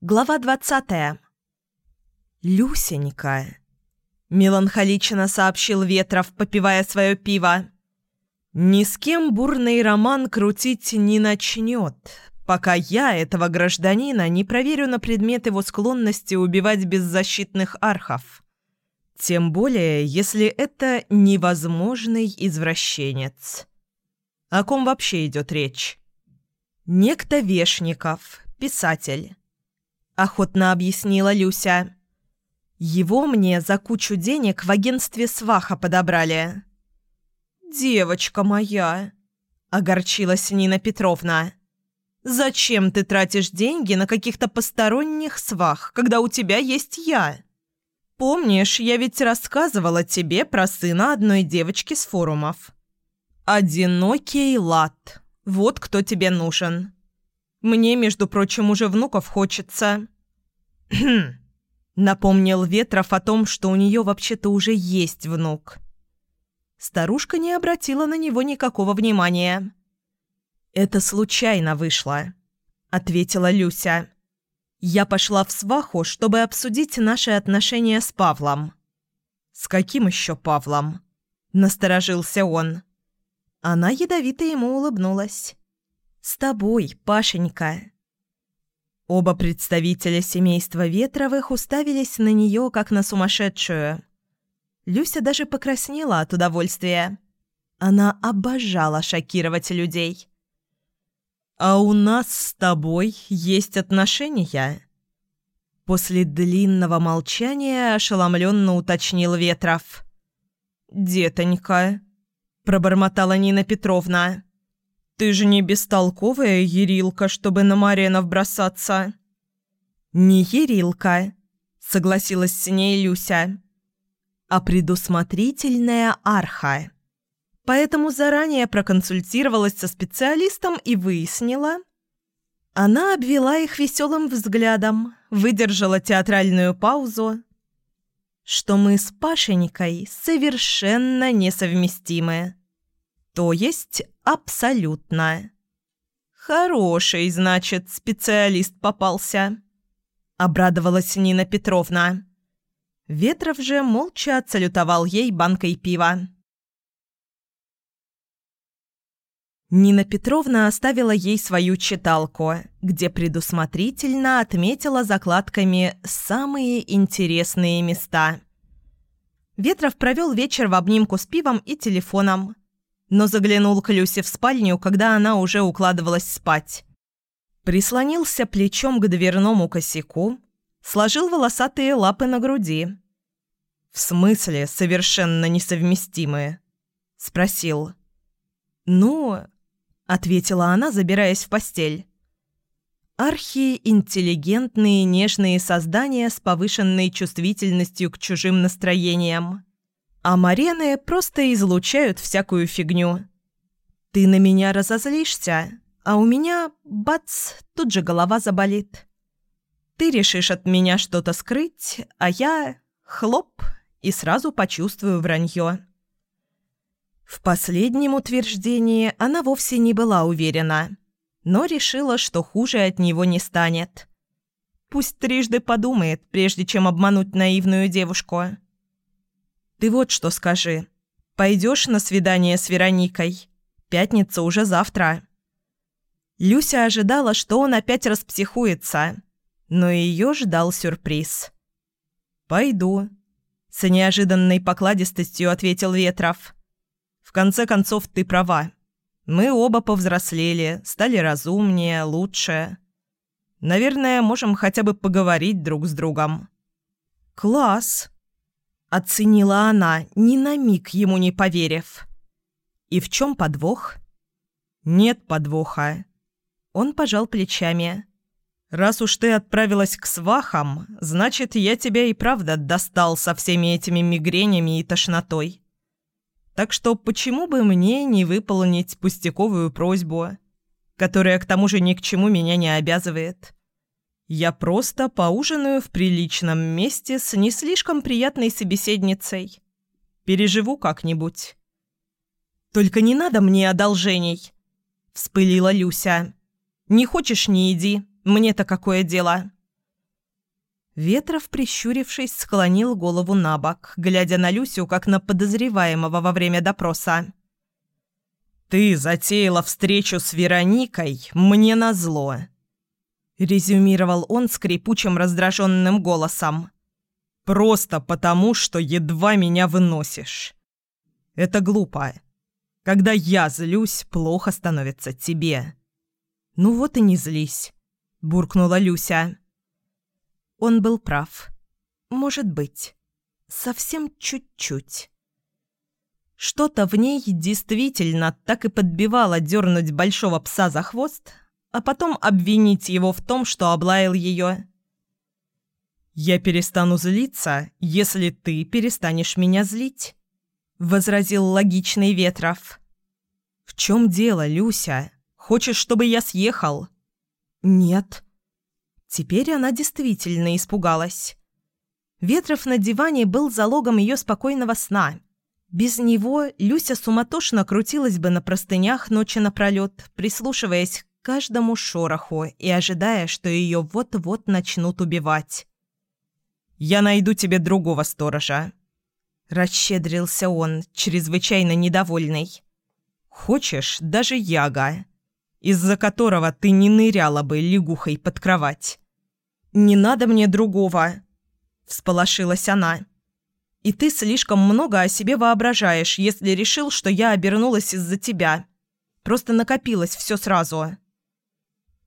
Глава двадцатая. «Люсенька», — меланхолично сообщил Ветров, попивая свое пиво, — «ни с кем бурный роман крутить не начнет, пока я этого гражданина не проверю на предмет его склонности убивать беззащитных архов. Тем более, если это невозможный извращенец. О ком вообще идет речь? Некто Вешников, писатель» охотно объяснила Люся. «Его мне за кучу денег в агентстве сваха подобрали». «Девочка моя!» – огорчилась Нина Петровна. «Зачем ты тратишь деньги на каких-то посторонних свах, когда у тебя есть я? Помнишь, я ведь рассказывала тебе про сына одной девочки с форумов. Одинокий лад. Вот кто тебе нужен. Мне, между прочим, уже внуков хочется». напомнил Ветров о том, что у нее вообще-то уже есть внук. Старушка не обратила на него никакого внимания. «Это случайно вышло», — ответила Люся. «Я пошла в сваху, чтобы обсудить наши отношения с Павлом». «С каким еще Павлом?» — насторожился он. Она ядовито ему улыбнулась. «С тобой, Пашенька». Оба представителя семейства Ветровых уставились на нее, как на сумасшедшую. Люся даже покраснела от удовольствия. Она обожала шокировать людей. «А у нас с тобой есть отношения?» После длинного молчания ошеломленно уточнил Ветров. «Детонька», — пробормотала Нина Петровна. «Ты же не бестолковая Ерилка, чтобы на Маренов бросаться». «Не Ерилка», — согласилась с ней Люся, «а предусмотрительная арха». Поэтому заранее проконсультировалась со специалистом и выяснила. Она обвела их веселым взглядом, выдержала театральную паузу, что мы с Пашенькой совершенно несовместимы. То есть абсолютно. Хороший, значит, специалист попался. Обрадовалась Нина Петровна. Ветров же молча отсалютовал ей банкой пива. Нина Петровна оставила ей свою читалку, где предусмотрительно отметила закладками самые интересные места. Ветров провел вечер в обнимку с пивом и телефоном но заглянул к Люсе в спальню, когда она уже укладывалась спать. Прислонился плечом к дверному косяку, сложил волосатые лапы на груди. «В смысле совершенно несовместимые?» – спросил. «Ну...» – ответила она, забираясь в постель. Архи-интеллигентные нежные создания с повышенной чувствительностью к чужим настроениям. А марены просто излучают всякую фигню. Ты на меня разозлишься, а у меня, бац, тут же голова заболит. Ты решишь от меня что-то скрыть, а я — хлоп, и сразу почувствую вранье. В последнем утверждении она вовсе не была уверена, но решила, что хуже от него не станет. Пусть трижды подумает, прежде чем обмануть наивную девушку. Ты вот что скажи. Пойдешь на свидание с Вероникой? Пятница уже завтра». Люся ожидала, что он опять распсихуется, но ее ждал сюрприз. «Пойду», — с неожиданной покладистостью ответил Ветров. «В конце концов, ты права. Мы оба повзрослели, стали разумнее, лучше. Наверное, можем хотя бы поговорить друг с другом». «Класс!» Оценила она, ни на миг ему не поверив. «И в чем подвох?» «Нет подвоха». Он пожал плечами. «Раз уж ты отправилась к свахам, значит, я тебя и правда достал со всеми этими мигренями и тошнотой. Так что почему бы мне не выполнить пустяковую просьбу, которая к тому же ни к чему меня не обязывает?» Я просто поужинаю в приличном месте с не слишком приятной собеседницей. Переживу как-нибудь. «Только не надо мне одолжений», — вспылила Люся. «Не хочешь — не иди. Мне-то какое дело?» Ветров, прищурившись, склонил голову на бок, глядя на Люсю, как на подозреваемого во время допроса. «Ты затеяла встречу с Вероникой мне назло», — резюмировал он скрипучим раздраженным голосом. «Просто потому, что едва меня выносишь. Это глупо. Когда я злюсь, плохо становится тебе». «Ну вот и не злись», — буркнула Люся. Он был прав. Может быть. Совсем чуть-чуть. Что-то в ней действительно так и подбивало дернуть большого пса за хвост, а потом обвинить его в том, что облаял ее. «Я перестану злиться, если ты перестанешь меня злить», — возразил логичный Ветров. «В чем дело, Люся? Хочешь, чтобы я съехал?» «Нет», Теперь она действительно испугалась. Ветров на диване был залогом ее спокойного сна. Без него Люся суматошно крутилась бы на простынях ночи напролет, прислушиваясь каждому шороху и ожидая, что ее вот-вот начнут убивать. «Я найду тебе другого сторожа», – расщедрился он, чрезвычайно недовольный. «Хочешь, даже яга из-за которого ты не ныряла бы лягухой под кровать. «Не надо мне другого», – всполошилась она. «И ты слишком много о себе воображаешь, если решил, что я обернулась из-за тебя. Просто накопилось все сразу».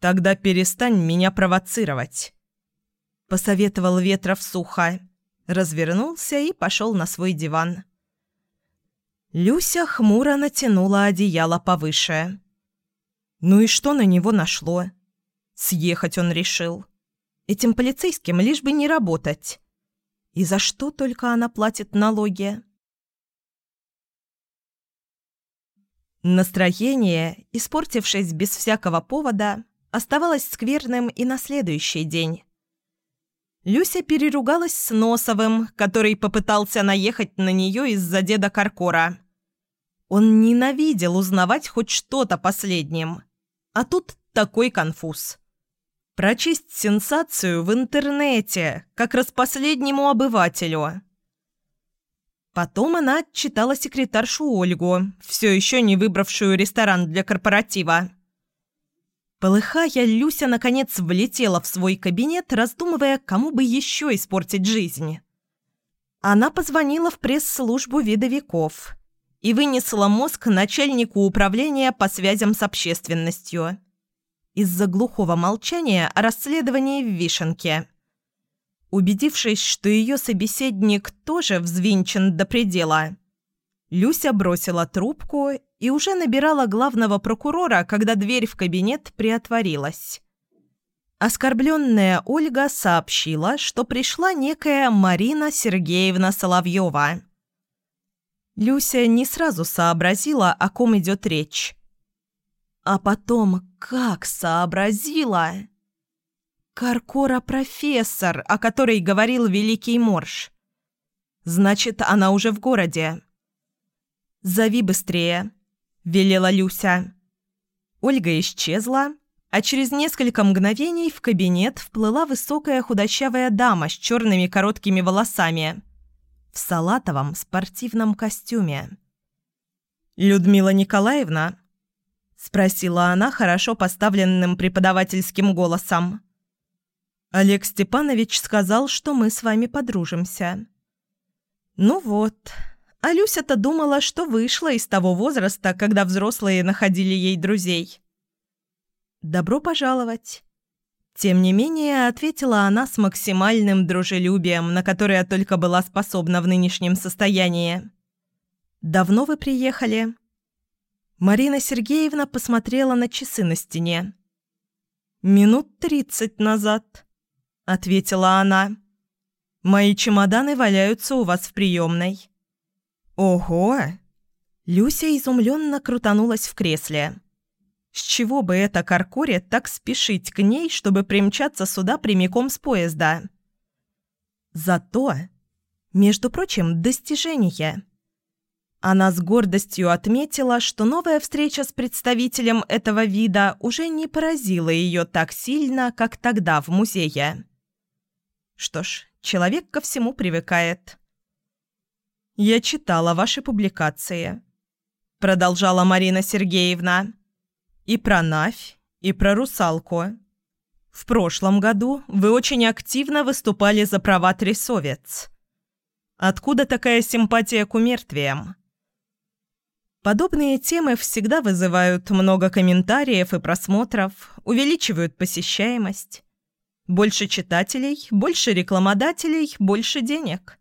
«Тогда перестань меня провоцировать», – посоветовал Ветров сухо, развернулся и пошел на свой диван. Люся хмуро натянула одеяло повыше. Ну и что на него нашло? Съехать он решил. Этим полицейским лишь бы не работать. И за что только она платит налоги? Настроение, испортившись без всякого повода, оставалось скверным и на следующий день. Люся переругалась с Носовым, который попытался наехать на нее из-за деда Каркора. Он ненавидел узнавать хоть что-то последним. А тут такой конфуз. Прочесть сенсацию в интернете, как раз последнему обывателю. Потом она отчитала секретаршу Ольгу, все еще не выбравшую ресторан для корпоратива. Полыхая, Люся наконец влетела в свой кабинет, раздумывая, кому бы еще испортить жизнь. Она позвонила в пресс-службу видовиков и вынесла мозг начальнику управления по связям с общественностью из-за глухого молчания о расследовании в Вишенке. Убедившись, что ее собеседник тоже взвинчен до предела, Люся бросила трубку и уже набирала главного прокурора, когда дверь в кабинет приотворилась. Оскорбленная Ольга сообщила, что пришла некая Марина Сергеевна Соловьева – Люся не сразу сообразила, о ком идет речь. А потом как сообразила? Каркора-профессор, о которой говорил Великий Морж. Значит, она уже в городе. «Зови быстрее», — велела Люся. Ольга исчезла, а через несколько мгновений в кабинет вплыла высокая худощавая дама с черными короткими волосами в салатовом спортивном костюме. «Людмила Николаевна?» – спросила она хорошо поставленным преподавательским голосом. «Олег Степанович сказал, что мы с вами подружимся». «Ну вот, а Люся-то думала, что вышла из того возраста, когда взрослые находили ей друзей». «Добро пожаловать!» Тем не менее, ответила она с максимальным дружелюбием, на которое только была способна в нынешнем состоянии. «Давно вы приехали?» Марина Сергеевна посмотрела на часы на стене. «Минут тридцать назад», — ответила она. «Мои чемоданы валяются у вас в приемной». «Ого!» Люся изумленно крутанулась в кресле. С чего бы это Каркоре так спешить к ней, чтобы примчаться сюда прямиком с поезда? Зато, между прочим, достижение. Она с гордостью отметила, что новая встреча с представителем этого вида уже не поразила ее так сильно, как тогда в музее. Что ж, человек ко всему привыкает. «Я читала ваши публикации», — продолжала Марина Сергеевна. «И про Навь, и про русалку. В прошлом году вы очень активно выступали за права трясовец. Откуда такая симпатия к умертвиям?» Подобные темы всегда вызывают много комментариев и просмотров, увеличивают посещаемость. Больше читателей, больше рекламодателей, больше денег.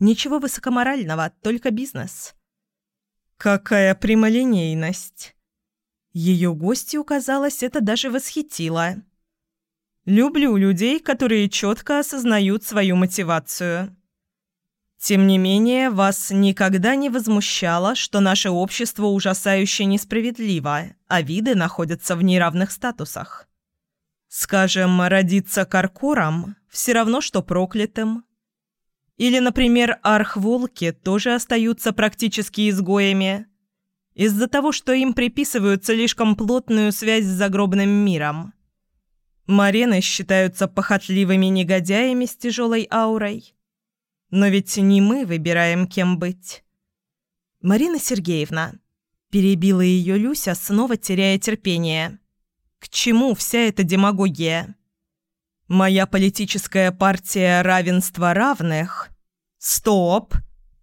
Ничего высокоморального, только бизнес. Какая прямолинейность. Ее гостью, казалось, это даже восхитило. Люблю людей, которые четко осознают свою мотивацию. Тем не менее, вас никогда не возмущало, что наше общество ужасающе несправедливо, а виды находятся в неравных статусах. Скажем, родиться каркором – все равно, что проклятым. Или, например, архволки тоже остаются практически изгоями из-за того, что им приписывают слишком плотную связь с загробным миром. Марены считаются похотливыми негодяями с тяжелой аурой. Но ведь не мы выбираем, кем быть. Марина Сергеевна. Перебила ее Люся, снова теряя терпение. К чему вся эта демагогия? Моя политическая партия равенства равных... Стоп!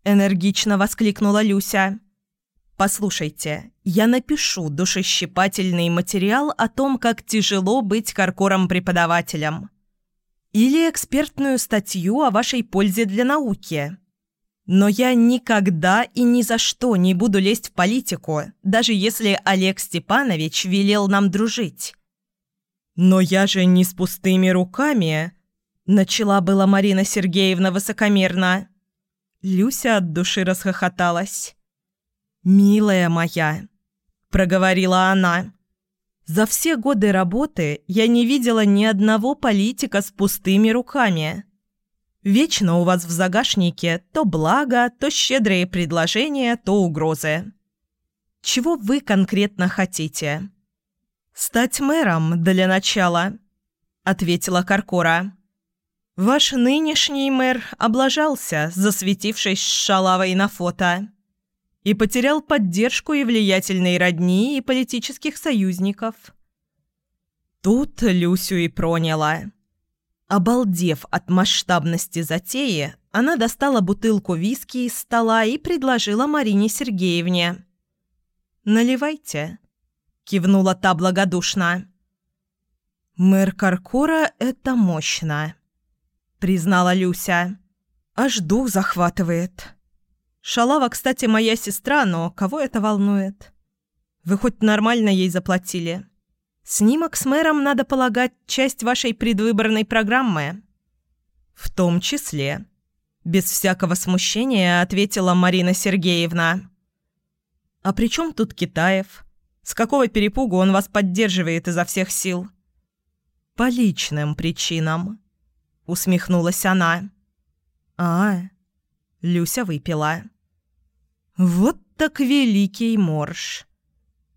Энергично воскликнула Люся. Послушайте, я напишу душещипательный материал о том, как тяжело быть каркором-преподавателем. Или экспертную статью о вашей пользе для науки. Но я никогда и ни за что не буду лезть в политику, даже если Олег Степанович велел нам дружить. «Но я же не с пустыми руками», – начала была Марина Сергеевна высокомерно. Люся от души расхохоталась. «Милая моя», – проговорила она, – за все годы работы я не видела ни одного политика с пустыми руками. Вечно у вас в загашнике то благо, то щедрые предложения, то угрозы. Чего вы конкретно хотите? «Стать мэром для начала», — ответила Каркора. «Ваш нынешний мэр облажался, засветившись шалавой на фото» и потерял поддержку и влиятельной родни, и политических союзников. Тут Люсю и проняла. Обалдев от масштабности затеи, она достала бутылку виски из стола и предложила Марине Сергеевне. «Наливайте», — кивнула та благодушно. «Мэр Каркора — это мощно», — признала Люся. «Аж дух захватывает». Шалава, кстати, моя сестра, но кого это волнует? Вы хоть нормально ей заплатили? Снимок с мэром, надо полагать, часть вашей предвыборной программы. В том числе. Без всякого смущения ответила Марина Сергеевна. А при чем тут Китаев? С какого перепугу он вас поддерживает изо всех сил? По личным причинам. Усмехнулась она. А, Люся выпила. «Вот так великий морж!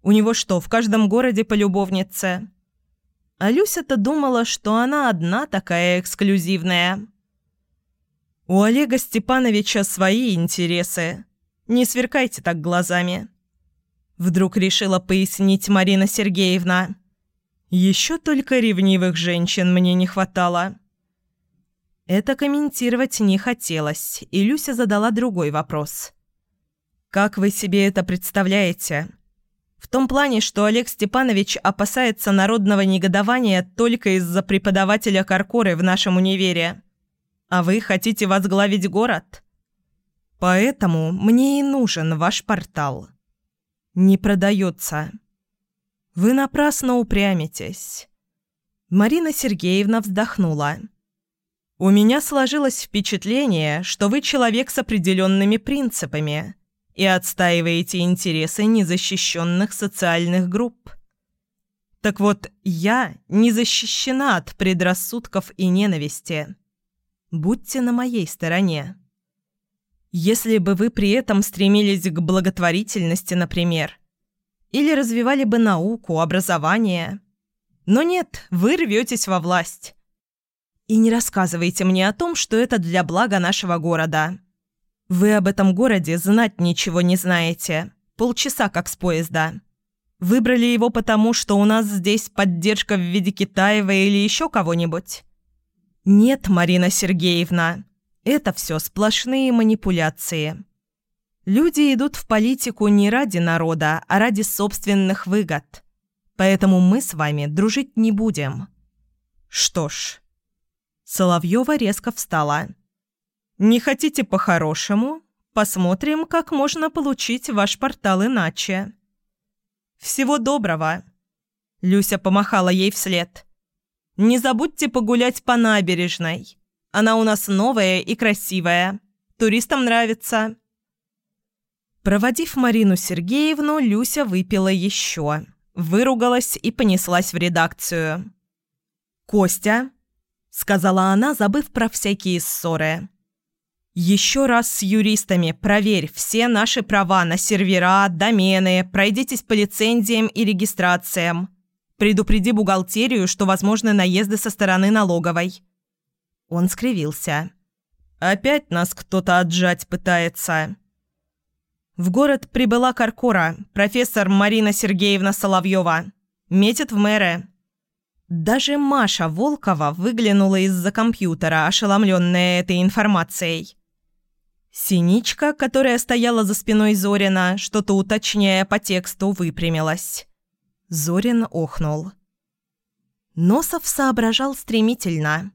У него что, в каждом городе по любовнице?» А Люся-то думала, что она одна такая эксклюзивная. «У Олега Степановича свои интересы. Не сверкайте так глазами». Вдруг решила пояснить Марина Сергеевна. «Еще только ревнивых женщин мне не хватало». Это комментировать не хотелось, и Люся задала другой вопрос. «Как вы себе это представляете?» В том плане, что Олег Степанович опасается народного негодования только из-за преподавателя Каркоры в нашем универе. А вы хотите возглавить город? Поэтому мне и нужен ваш портал. Не продается. Вы напрасно упрямитесь. Марина Сергеевна вздохнула. У меня сложилось впечатление, что вы человек с определенными принципами и отстаиваете интересы незащищенных социальных групп. Так вот, я не защищена от предрассудков и ненависти. Будьте на моей стороне. Если бы вы при этом стремились к благотворительности, например, или развивали бы науку, образование. Но нет, вы рветесь во власть. И не рассказывайте мне о том, что это для блага нашего города. Вы об этом городе знать ничего не знаете. Полчаса как с поезда. Выбрали его потому, что у нас здесь поддержка в виде Китаева или еще кого-нибудь? Нет, Марина Сергеевна, это все сплошные манипуляции. Люди идут в политику не ради народа, а ради собственных выгод. Поэтому мы с вами дружить не будем. Что ж... Соловьева резко встала. «Не хотите по-хорошему? Посмотрим, как можно получить ваш портал иначе». «Всего доброго!» Люся помахала ей вслед. «Не забудьте погулять по набережной. Она у нас новая и красивая. Туристам нравится». Проводив Марину Сергеевну, Люся выпила еще, выругалась и понеслась в редакцию. «Костя», — сказала она, забыв про всякие ссоры. «Еще раз с юристами проверь все наши права на сервера, домены, пройдитесь по лицензиям и регистрациям. Предупреди бухгалтерию, что возможны наезды со стороны налоговой». Он скривился. «Опять нас кто-то отжать пытается». В город прибыла Каркора, профессор Марина Сергеевна Соловьева. Метит в мэры. Даже Маша Волкова выглянула из-за компьютера, ошеломленная этой информацией. Синичка, которая стояла за спиной Зорина, что-то уточняя по тексту, выпрямилась. Зорин охнул. Носов соображал стремительно.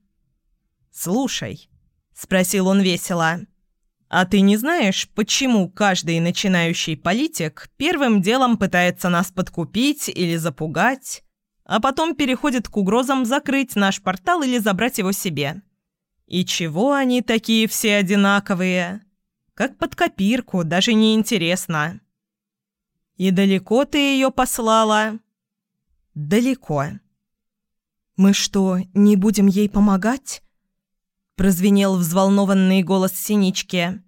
«Слушай», — спросил он весело, — а ты не знаешь, почему каждый начинающий политик первым делом пытается нас подкупить или запугать, а потом переходит к угрозам закрыть наш портал или забрать его себе? И чего они такие все одинаковые? Как под копирку, даже не интересно. И далеко ты ее послала? Далеко. Мы что, не будем ей помогать? Прозвенел взволнованный голос Синички.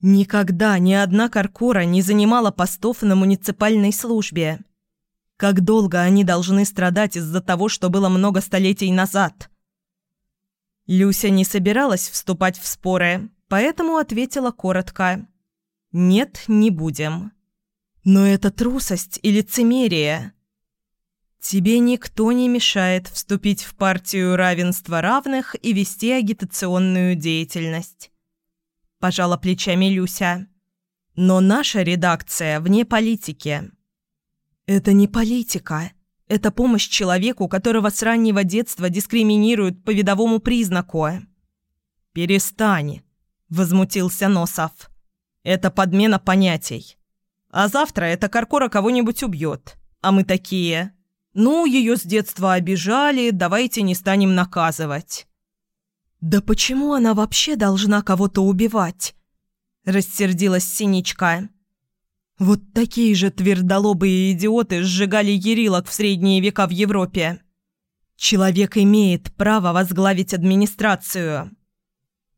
Никогда ни одна Каркора не занимала постов на муниципальной службе. Как долго они должны страдать из-за того, что было много столетий назад? Люся не собиралась вступать в споры, поэтому ответила коротко. «Нет, не будем». «Но это трусость и лицемерие. Тебе никто не мешает вступить в партию равенства равных и вести агитационную деятельность. Пожала плечами Люся. Но наша редакция вне политики. Это не политика. Это помощь человеку, которого с раннего детства дискриминируют по видовому признаку. «Перестань», – возмутился Носов. «Это подмена понятий. А завтра эта Каркора кого-нибудь убьет. А мы такие...» «Ну, ее с детства обижали, давайте не станем наказывать». «Да почему она вообще должна кого-то убивать?» – рассердилась Синичка. «Вот такие же твердолобые идиоты сжигали ерилок в средние века в Европе. Человек имеет право возглавить администрацию.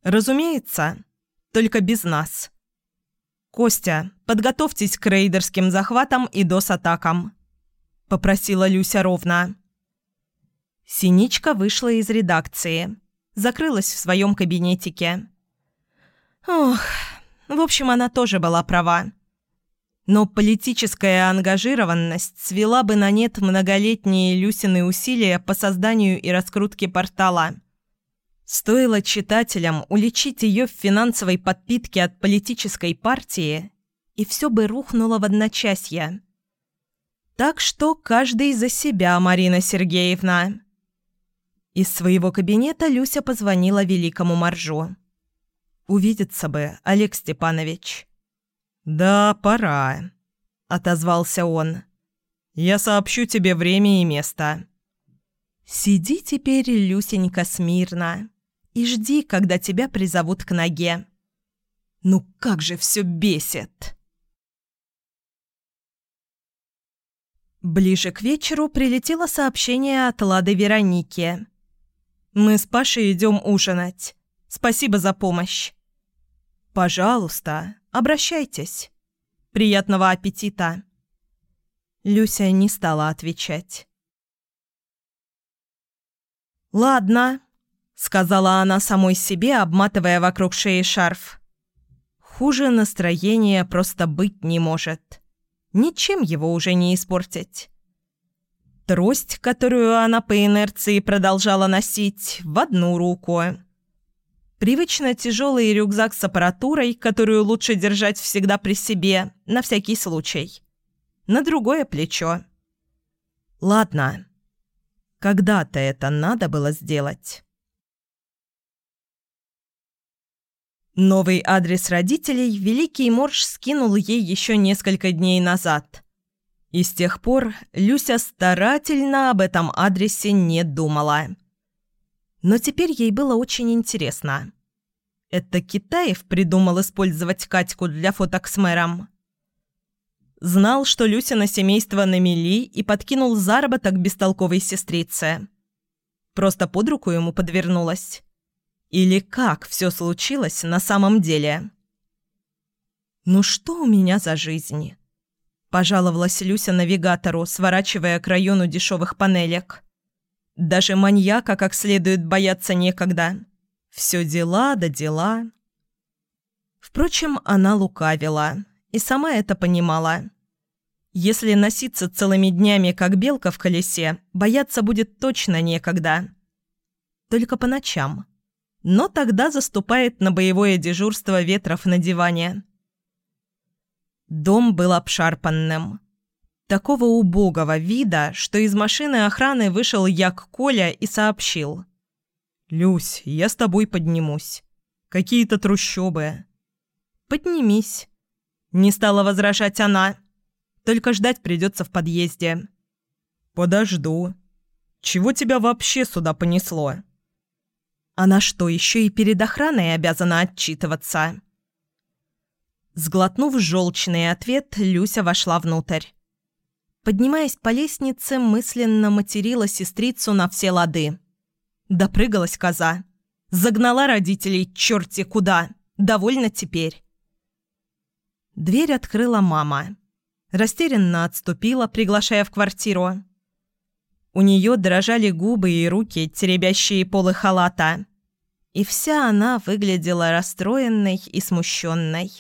Разумеется, только без нас. Костя, подготовьтесь к рейдерским захватам и дос-атакам. – попросила Люся ровно. Синичка вышла из редакции, закрылась в своем кабинетике. Ох, в общем, она тоже была права. Но политическая ангажированность свела бы на нет многолетние Люсины усилия по созданию и раскрутке портала. Стоило читателям уличить ее в финансовой подпитке от политической партии, и все бы рухнуло в одночасье. Так что каждый за себя, Марина Сергеевна. Из своего кабинета Люся позвонила великому Маржу. «Увидеться бы, Олег Степанович». «Да, пора», — отозвался он. «Я сообщу тебе время и место». «Сиди теперь, Люсенька, смирно, и жди, когда тебя призовут к ноге». «Ну как же все бесит!» Ближе к вечеру прилетело сообщение от Лады Вероники. «Мы с Пашей идем ужинать. Спасибо за помощь». «Пожалуйста, обращайтесь. Приятного аппетита». Люся не стала отвечать. «Ладно», — сказала она самой себе, обматывая вокруг шеи шарф. «Хуже настроения просто быть не может. Ничем его уже не испортить». Трость, которую она по инерции продолжала носить, в одну руку. Привычно тяжелый рюкзак с аппаратурой, которую лучше держать всегда при себе, на всякий случай. На другое плечо. Ладно. Когда-то это надо было сделать. Новый адрес родителей Великий Морж скинул ей еще несколько дней назад – и с тех пор Люся старательно об этом адресе не думала. Но теперь ей было очень интересно. Это Китаев придумал использовать Катьку для фоток с мэром. Знал, что Люся семейство на мели и подкинул заработок бестолковой сестрице. Просто под руку ему подвернулась. Или как все случилось на самом деле? «Ну что у меня за жизнь?» Пожаловалась Люся навигатору, сворачивая к району дешевых панелек. Даже маньяка как следует бояться некогда. Все дела да дела. Впрочем, она лукавила и сама это понимала. Если носиться целыми днями, как белка в колесе, бояться будет точно некогда. Только по ночам. Но тогда заступает на боевое дежурство ветров на диване. Дом был обшарпанным. Такого убогого вида, что из машины охраны вышел Як Коля и сообщил. «Люсь, я с тобой поднимусь. Какие-то трущобы». «Поднимись». Не стала возражать она. «Только ждать придется в подъезде». «Подожду. Чего тебя вообще сюда понесло?» «Она что, еще и перед охраной обязана отчитываться?» Сглотнув желчный ответ, Люся вошла внутрь. Поднимаясь по лестнице, мысленно материла сестрицу на все лады. Допрыгалась коза. Загнала родителей черти куда. Довольно теперь. Дверь открыла мама. Растерянно отступила, приглашая в квартиру. У нее дрожали губы и руки, теребящие полы халата. И вся она выглядела расстроенной и смущенной.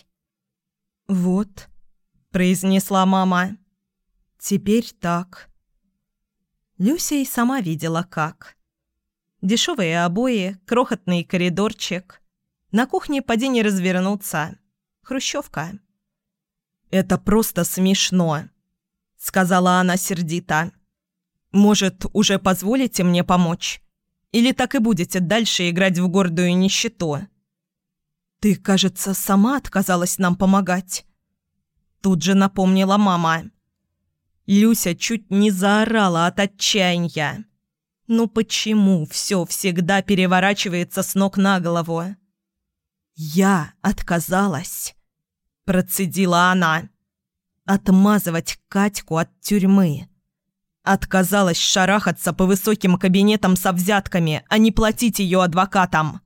«Вот», — произнесла мама. «Теперь так». Люся и сама видела, как. Дешевые обои, крохотный коридорчик. На кухне поди не развернуться. Хрущевка. «Это просто смешно», — сказала она сердито. «Может, уже позволите мне помочь? Или так и будете дальше играть в гордую нищету?» «Ты, кажется, сама отказалась нам помогать». Тут же напомнила мама. Люся чуть не заорала от отчаяния. «Ну почему все всегда переворачивается с ног на голову?» «Я отказалась», – процедила она. «Отмазывать Катьку от тюрьмы». Отказалась шарахаться по высоким кабинетам со взятками, а не платить ее адвокатам.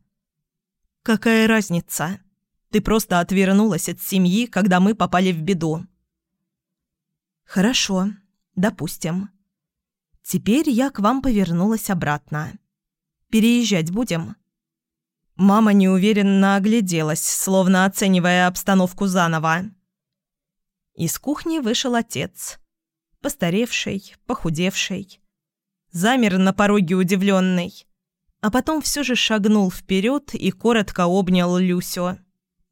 «Какая разница? Ты просто отвернулась от семьи, когда мы попали в беду». «Хорошо, допустим. Теперь я к вам повернулась обратно. Переезжать будем?» Мама неуверенно огляделась, словно оценивая обстановку заново. Из кухни вышел отец. Постаревший, похудевший. Замер на пороге удивленный а потом все же шагнул вперед и коротко обнял Люсю.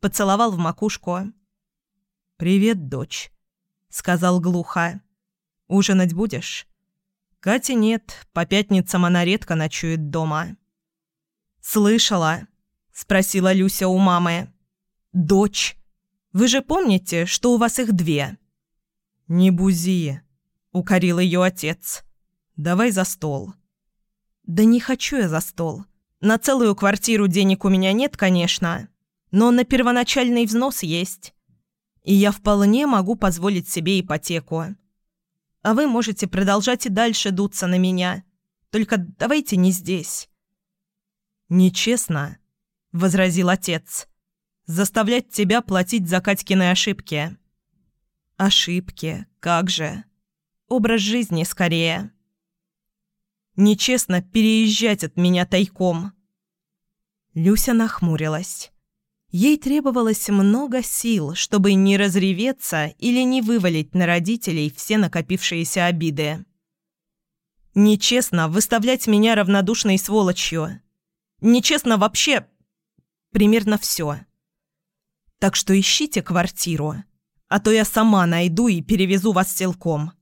Поцеловал в макушку. «Привет, дочь», — сказал глухо. «Ужинать будешь?» «Кати нет, по пятницам она редко ночует дома». «Слышала?» — спросила Люся у мамы. «Дочь. Вы же помните, что у вас их две?» «Не бузи», — укорил ее отец. «Давай за стол». «Да не хочу я за стол. На целую квартиру денег у меня нет, конечно, но на первоначальный взнос есть. И я вполне могу позволить себе ипотеку. А вы можете продолжать и дальше дуться на меня. Только давайте не здесь». «Нечестно», — возразил отец. «Заставлять тебя платить за Катькины ошибки». «Ошибки? Как же? Образ жизни скорее». Нечестно переезжать от меня тайком. Люся нахмурилась. Ей требовалось много сил, чтобы не разреветься или не вывалить на родителей все накопившиеся обиды. Нечестно выставлять меня равнодушной сволочью. Нечестно вообще примерно все. Так что ищите квартиру, а то я сама найду и перевезу вас силком.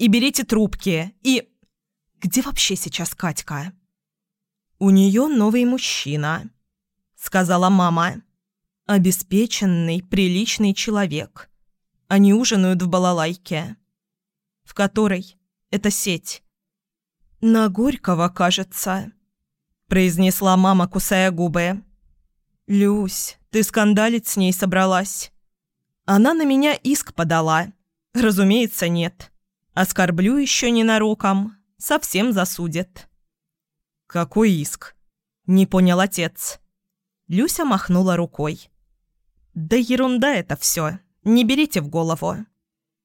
И берите трубки, и... Где вообще сейчас Катька? У нее новый мужчина, сказала мама. Обеспеченный, приличный человек. Они ужинают в балалайке. В которой? Это сеть. На Горького, кажется, произнесла мама, кусая губы. «Люсь, ты скандалить с ней собралась?» Она на меня иск подала. Разумеется, нет. Оскорблю еще ненароком. Совсем засудит. «Какой иск?» – не понял отец. Люся махнула рукой. «Да ерунда это все. Не берите в голову.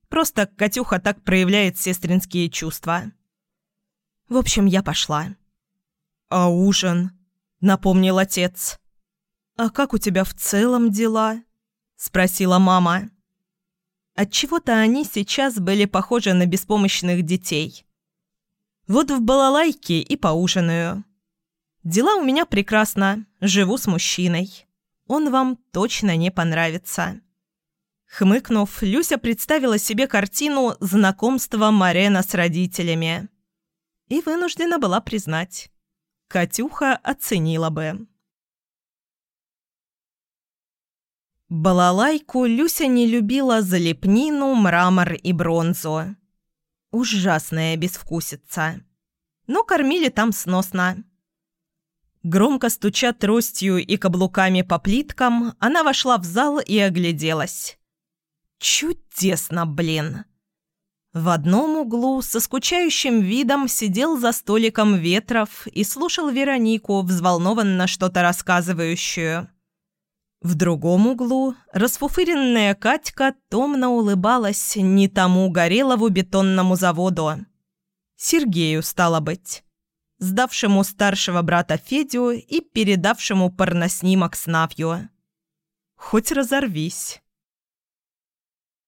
Просто Катюха так проявляет сестринские чувства». В общем, я пошла. «А ужин?» – напомнил отец. «А как у тебя в целом дела?» – спросила мама. Отчего-то они сейчас были похожи на беспомощных детей. Вот в балалайке и поужинаю. Дела у меня прекрасно, живу с мужчиной. Он вам точно не понравится. Хмыкнув, Люся представила себе картину знакомства Марена с родителями. И вынуждена была признать. Катюха оценила бы. Балалайку Люся не любила за лепнину, мрамор и бронзу. Ужасная безвкусица. Но кормили там сносно. Громко стуча тростью и каблуками по плиткам, она вошла в зал и огляделась. Чудесно, блин! В одном углу со скучающим видом сидел за столиком Ветров и слушал Веронику, взволнованно что-то рассказывающую. В другом углу расфуфыренная Катька томно улыбалась не тому Горелову бетонному заводу. Сергею, стало быть, сдавшему старшего брата Федю и передавшему порноснимок с Навью. Хоть разорвись.